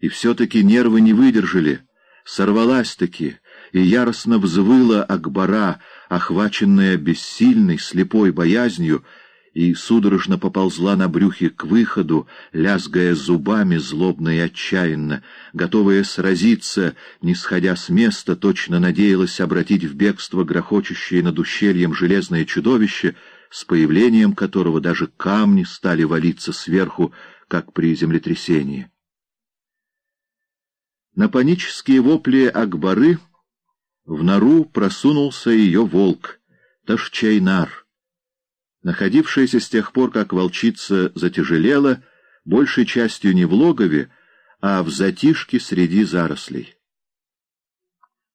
И все-таки нервы не выдержали, сорвалась-таки, и яростно взвыла Акбара, охваченная бессильной, слепой боязнью, и судорожно поползла на брюхе к выходу, лязгая зубами злобно и отчаянно, готовая сразиться, не сходя с места, точно надеялась обратить в бегство грохочущее над ущельем железное чудовище, с появлением которого даже камни стали валиться сверху, как при землетрясении. На панические вопли Акбары в нору просунулся ее волк, Ташчайнар — находившаяся с тех пор, как волчица затяжелела, большей частью не в логове, а в затишке среди зарослей.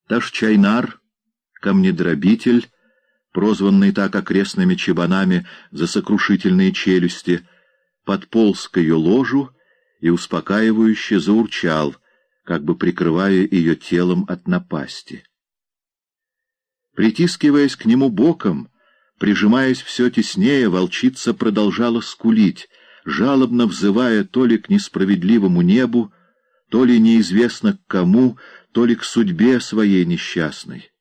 Ташчайнар, камнедробитель, прозванный так окрестными чебанами за сокрушительные челюсти, подполз к ее ложу и успокаивающе заурчал, как бы прикрывая ее телом от напасти. Притискиваясь к нему боком, Прижимаясь все теснее, волчица продолжала скулить, жалобно взывая то ли к несправедливому небу, то ли неизвестно к кому, то ли к судьбе своей несчастной.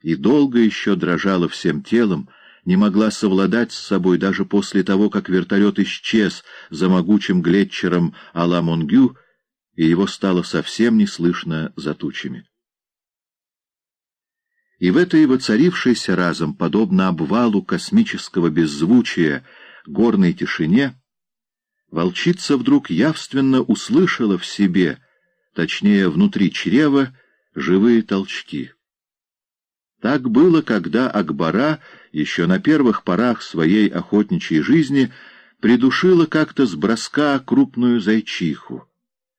И долго еще дрожала всем телом, не могла совладать с собой даже после того, как вертолет исчез за могучим глетчером Аламонгю, и его стало совсем не слышно за тучами. И в этой воцарившейся разом, подобно обвалу космического беззвучия, горной тишине, волчица вдруг явственно услышала в себе, точнее, внутри чрева, живые толчки. Так было, когда Акбара еще на первых порах своей охотничьей жизни придушила как-то с броска крупную зайчиху.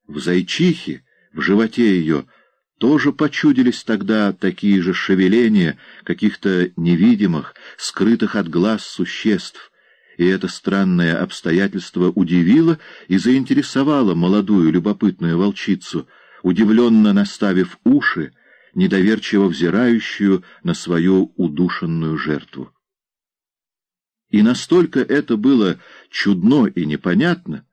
В зайчихе, в животе ее, тоже почудились тогда такие же шевеления каких-то невидимых, скрытых от глаз существ, и это странное обстоятельство удивило и заинтересовало молодую любопытную волчицу, удивленно наставив уши, недоверчиво взирающую на свою удушенную жертву. И настолько это было чудно и непонятно,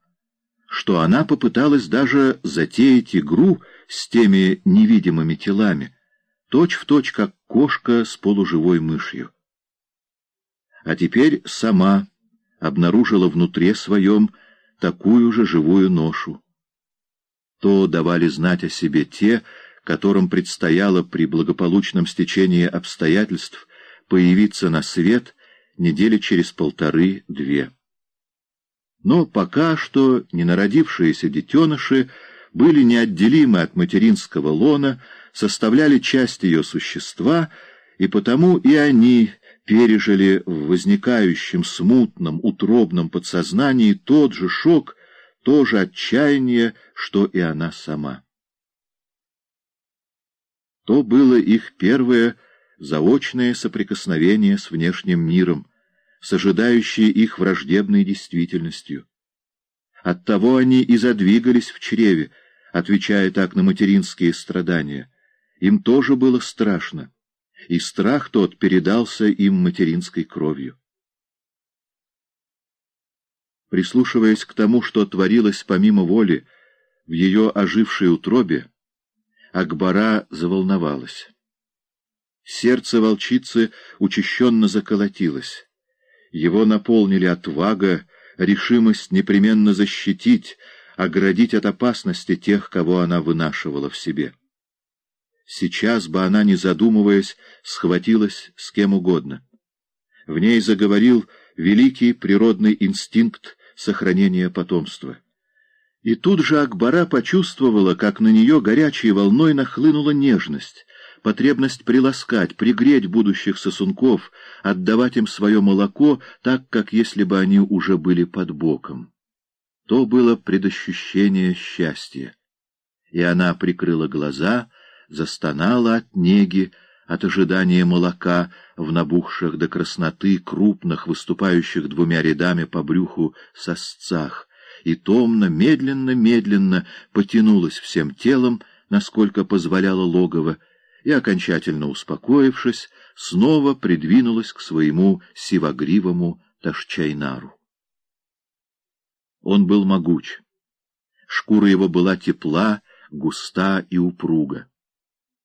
что она попыталась даже затеять игру с теми невидимыми телами, точь-в-точь, точь, как кошка с полуживой мышью. А теперь сама обнаружила внутри своем такую же живую ношу. То давали знать о себе те, которым предстояло при благополучном стечении обстоятельств появиться на свет недели через полторы-две. Но пока что ненародившиеся детеныши были неотделимы от материнского лона, составляли часть ее существа, и потому и они пережили в возникающем смутном, утробном подсознании тот же шок, то же отчаяние, что и она сама. То было их первое заочное соприкосновение с внешним миром, с ожидающей их враждебной действительностью. Оттого они и задвигались в чреве, отвечая так на материнские страдания. Им тоже было страшно, и страх тот передался им материнской кровью. Прислушиваясь к тому, что творилось помимо воли в ее ожившей утробе, Акбара заволновалась. Сердце волчицы учащенно заколотилось. Его наполнили отвага, решимость непременно защитить, оградить от опасности тех, кого она вынашивала в себе. Сейчас бы она, не задумываясь, схватилась с кем угодно. В ней заговорил великий природный инстинкт сохранения потомства. И тут же Акбара почувствовала, как на нее горячей волной нахлынула нежность, потребность приласкать, пригреть будущих сосунков, отдавать им свое молоко так, как если бы они уже были под боком. То было предощущение счастья. И она прикрыла глаза, застонала от неги, от ожидания молока в набухших до красноты крупных, выступающих двумя рядами по брюху сосцах, и томно, медленно-медленно потянулась всем телом, насколько позволяло логово, и, окончательно успокоившись, снова придвинулась к своему сивогривому Ташчайнару. Он был могуч. Шкура его была тепла густа и упруга.